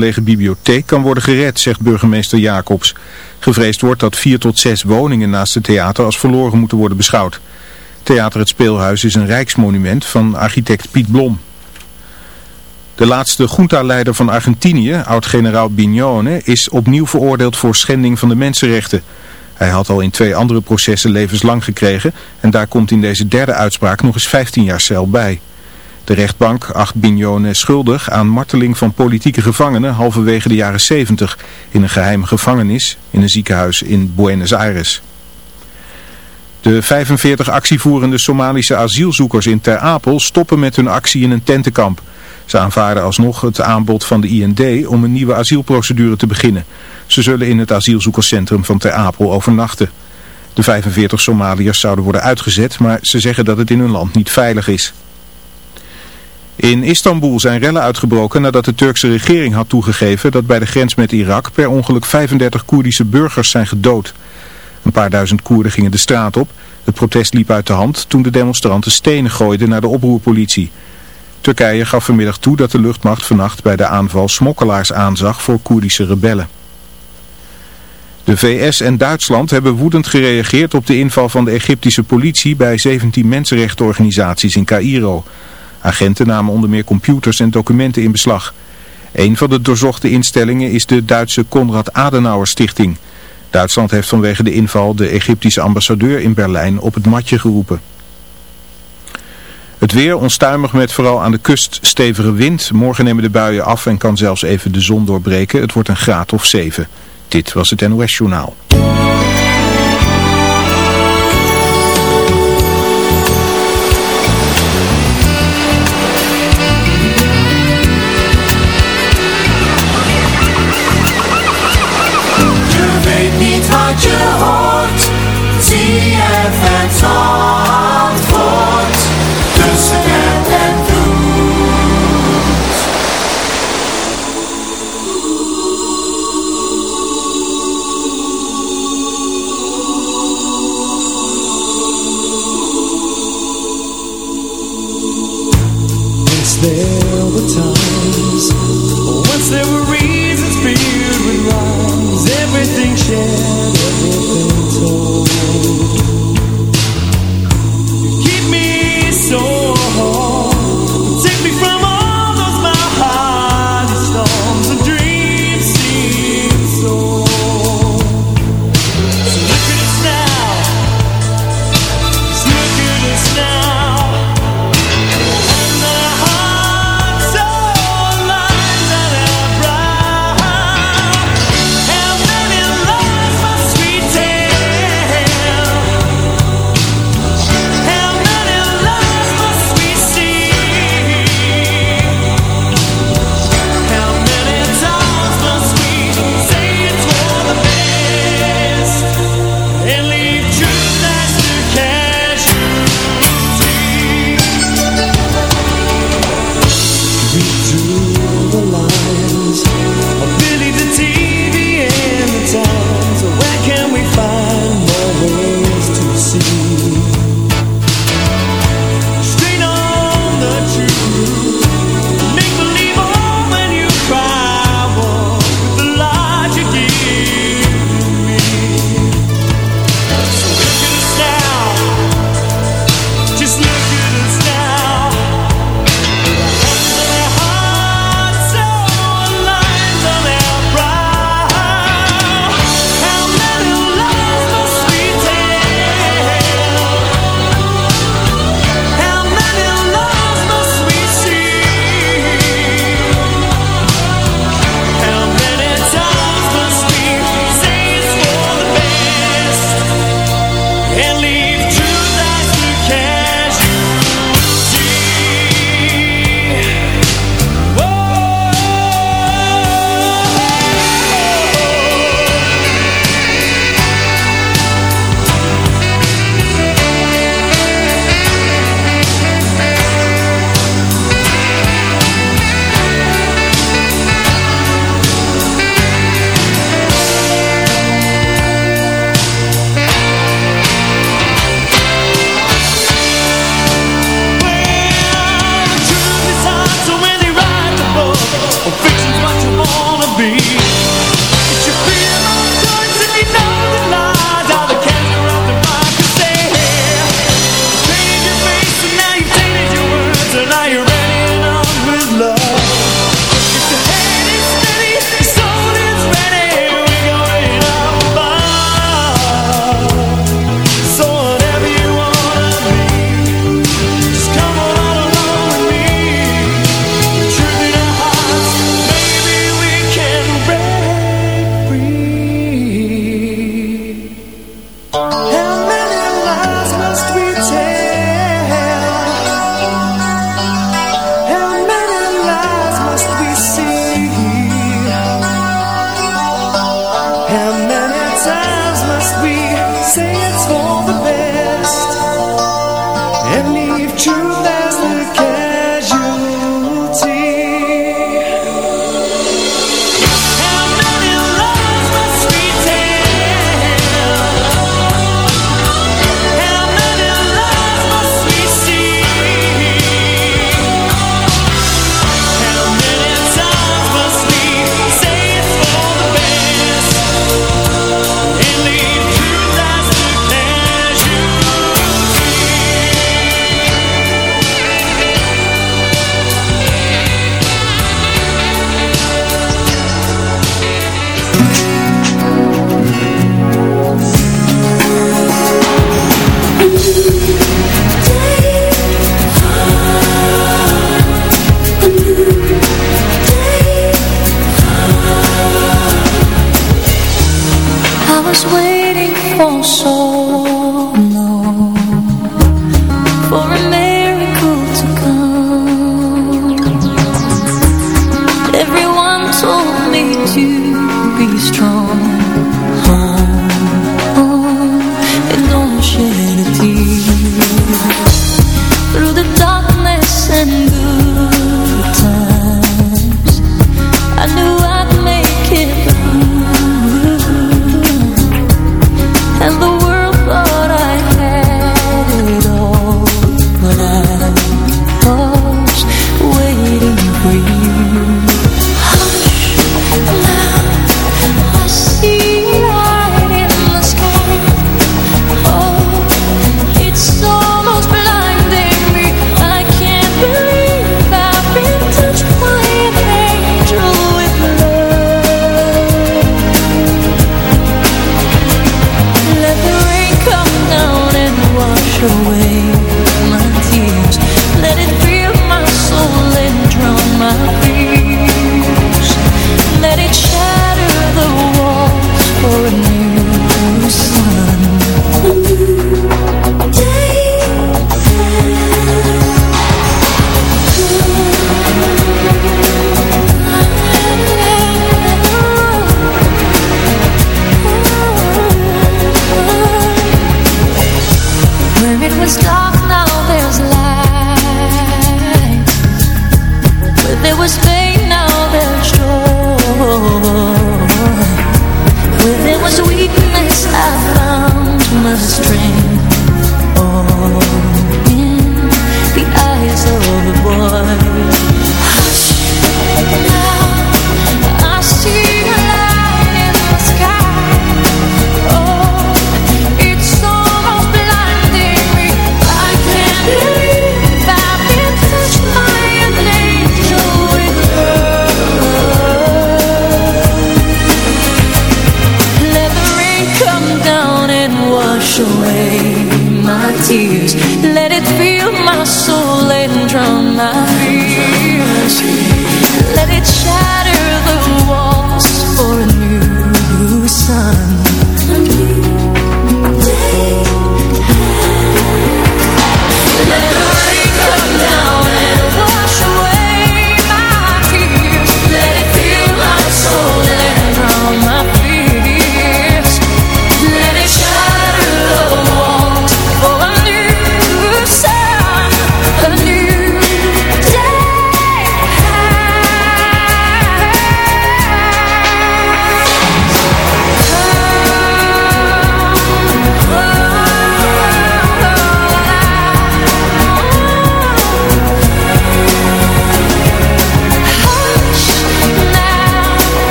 lege bibliotheek kan worden gered, zegt burgemeester Jacobs. Gevreesd wordt dat vier tot zes woningen naast het theater als verloren moeten worden beschouwd. Theater Het Speelhuis is een rijksmonument van architect Piet Blom. De laatste junta-leider van Argentinië, oud-generaal Bignone, is opnieuw veroordeeld voor schending van de mensenrechten. Hij had al in twee andere processen levenslang gekregen en daar komt in deze derde uitspraak nog eens 15 jaar cel bij. De rechtbank acht Bignone schuldig aan marteling van politieke gevangenen halverwege de jaren 70 in een geheime gevangenis in een ziekenhuis in Buenos Aires. De 45 actievoerende Somalische asielzoekers in Ter Apel stoppen met hun actie in een tentenkamp. Ze aanvaarden alsnog het aanbod van de IND om een nieuwe asielprocedure te beginnen. Ze zullen in het asielzoekerscentrum van Ter Apel overnachten. De 45 Somaliërs zouden worden uitgezet, maar ze zeggen dat het in hun land niet veilig is. In Istanbul zijn rellen uitgebroken nadat de Turkse regering had toegegeven dat bij de grens met Irak per ongeluk 35 Koerdische burgers zijn gedood. Een paar duizend Koerden gingen de straat op. Het protest liep uit de hand toen de demonstranten stenen gooiden naar de oproerpolitie. Turkije gaf vanmiddag toe dat de luchtmacht vannacht bij de aanval smokkelaars aanzag voor Koerdische rebellen. De VS en Duitsland hebben woedend gereageerd op de inval van de Egyptische politie bij 17 mensenrechtenorganisaties in Cairo. Agenten namen onder meer computers en documenten in beslag. Een van de doorzochte instellingen is de Duitse Konrad Adenauer Stichting. Duitsland heeft vanwege de inval de Egyptische ambassadeur in Berlijn op het matje geroepen. Het weer onstuimig met vooral aan de kust stevige wind. Morgen nemen de buien af en kan zelfs even de zon doorbreken. Het wordt een graad of 7. Dit was het NOS Journaal.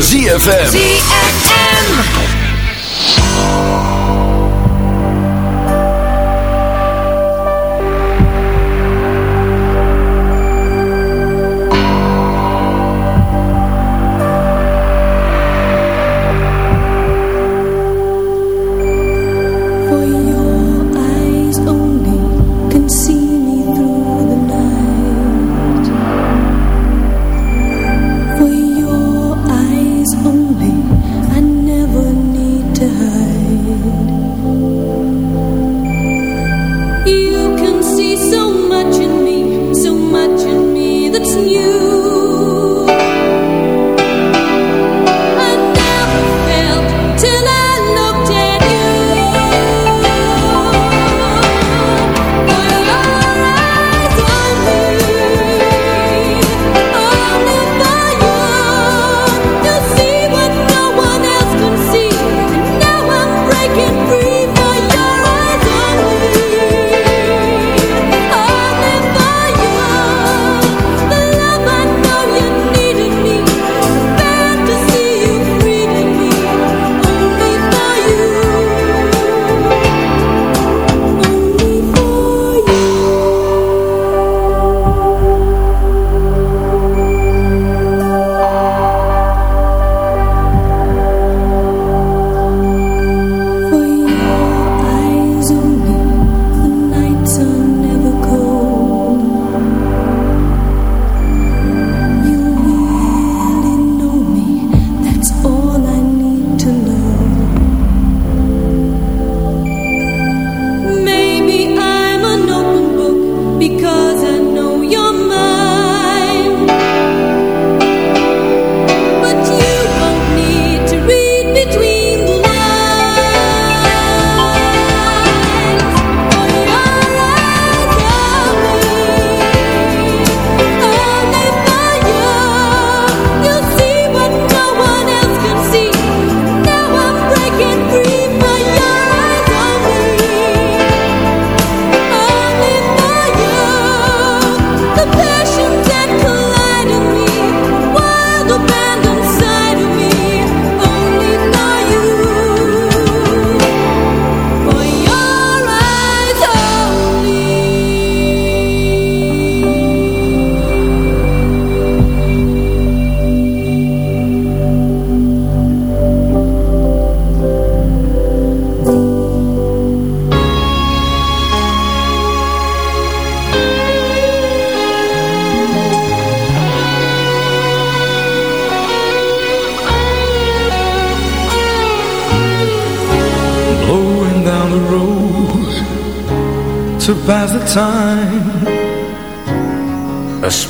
ZFM. ZFM.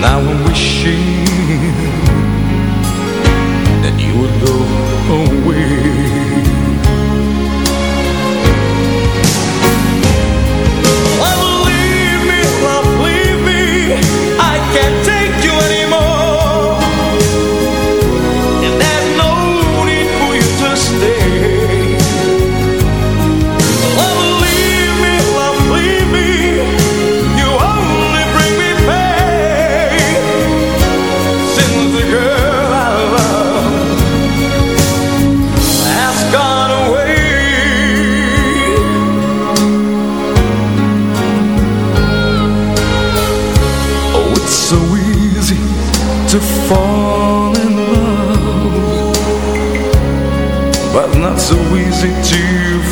Now I'm wishing that you would go home.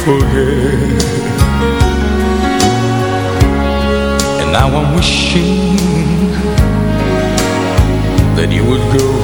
forget And now I'm wishing That you would go.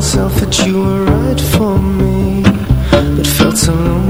myself that you were right for me But felt so lonely.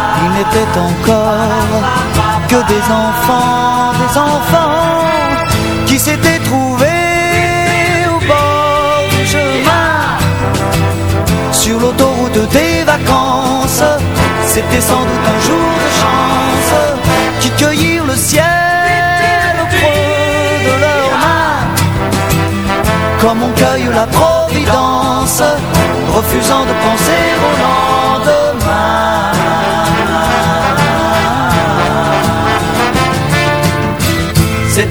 Ils n'étaient encore que des enfants, des enfants qui s'étaient trouvés au bord du chemin sur l'autoroute des vacances. C'était sans doute un jour de chance qui cueillirent le ciel au creux de leurs mains. Comme on cueille la providence, refusant de penser au lendemain.